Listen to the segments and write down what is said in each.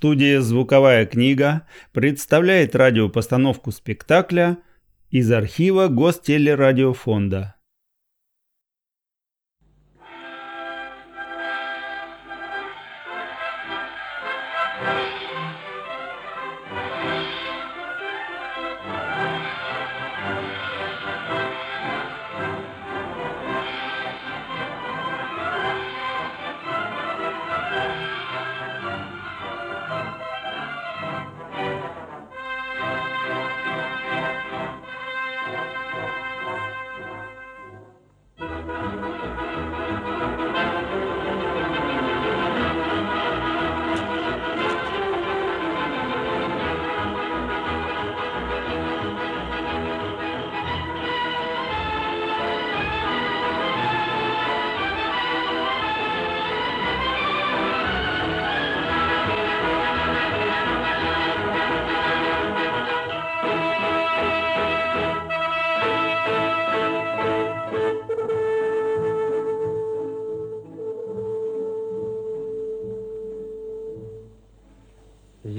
Студия «Звуковая книга» представляет радиопостановку спектакля из архива Гостелерадиофонда.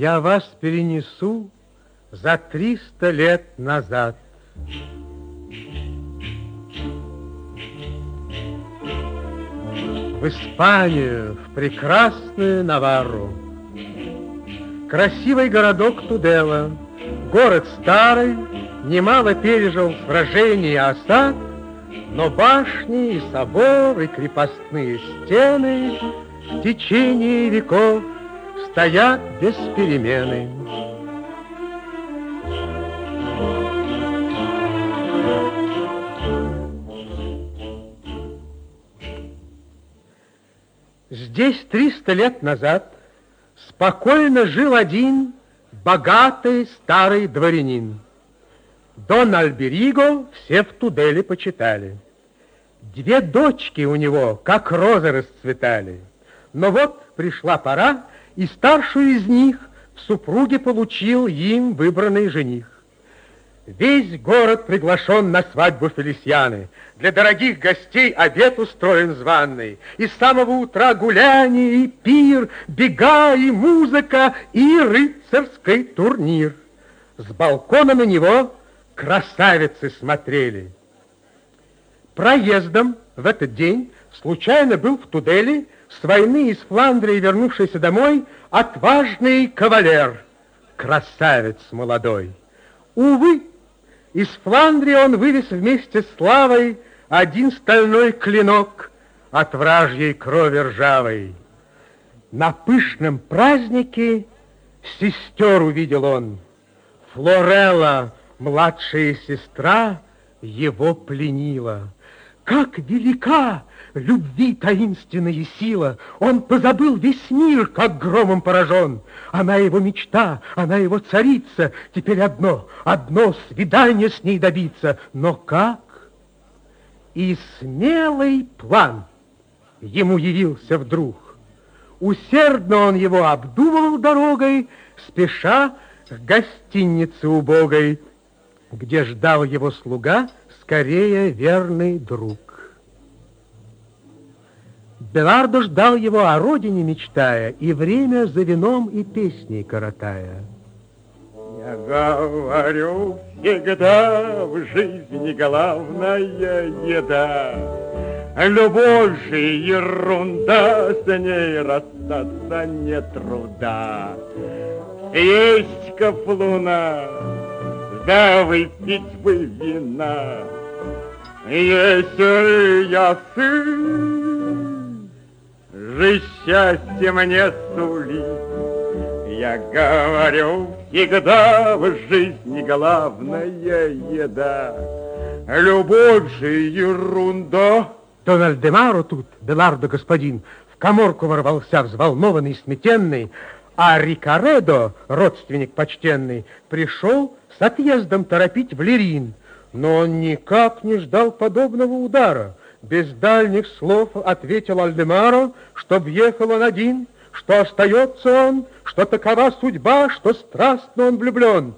Я вас перенесу за триста лет назад. В Испанию, в прекрасную Наварру. Красивый городок Тудела, город старый, немало пережил сражений и осад, но башни и соборы, крепостные стены в течение веков стоят без перемены. Здесь триста лет назад спокойно жил один богатый старый дворянин. Дон Альбериго все в Туделе почитали. Две дочки у него, как розы, расцветали. Но вот пришла пора, и старшую из них в супруге получил им выбранный жених. Весь город приглашен на свадьбу Фелисьяны. Для дорогих гостей обед устроен званный. И с самого утра гуляние и пир, бега и музыка, и рыцарский турнир. С балкона на него красавицы смотрели. Проездом в этот день случайно был в Туделе с войны из Фландрии вернувшийся домой отважный кавалер, красавец молодой. Увы, из Фландрии он вывез вместе с славой один стальной клинок от вражьей крови ржавой. На пышном празднике сестер увидел он. Флорелла, младшая сестра, его пленила. Как велика любви таинственная сила. Он позабыл весь мир, как громом поражен. Она его мечта, она его царица. Теперь одно, одно свидание с ней добиться. Но как? И смелый план ему явился вдруг. Усердно он его обдумывал дорогой, спеша к гостинице убогой, где ждал его слуга, скорее верный друг. Белардо ждал его о родине мечтая, и время за вином и песней коротая. Я говорю всегда, в жизни главная еда. Любовь же ерунда, с ней расстаться не труда. Есть кафлуна, да выпить бы вина. Если я сын, же счастье мне сулит. Я говорю, всегда в жизни главная еда. Любовь же ерунда. Дональд Демаро тут, Белардо господин, в коморку ворвался взволнованный, сметенный, а Рикаредо, родственник почтенный, пришел с отъездом торопить в Лерин. Но он никак не ждал подобного удара. Без дальних слов ответил Альдемаро, что въехал он один, что остается он, что такова судьба, что страстно он влюблен.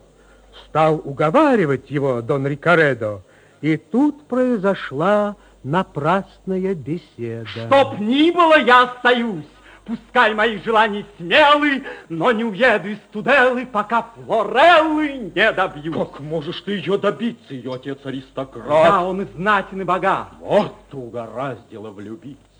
Стал уговаривать его Дон Рикаредо, и тут произошла напрасная беседа. Чтоб ни было, я остаюсь. Пускай мои желания смелы, но не уеду из Туделы, пока Флореллы не добьюсь. Как можешь ты ее добиться, ее отец аристократ? Да, он и знатен, и богат. Вот угораздило влюбиться.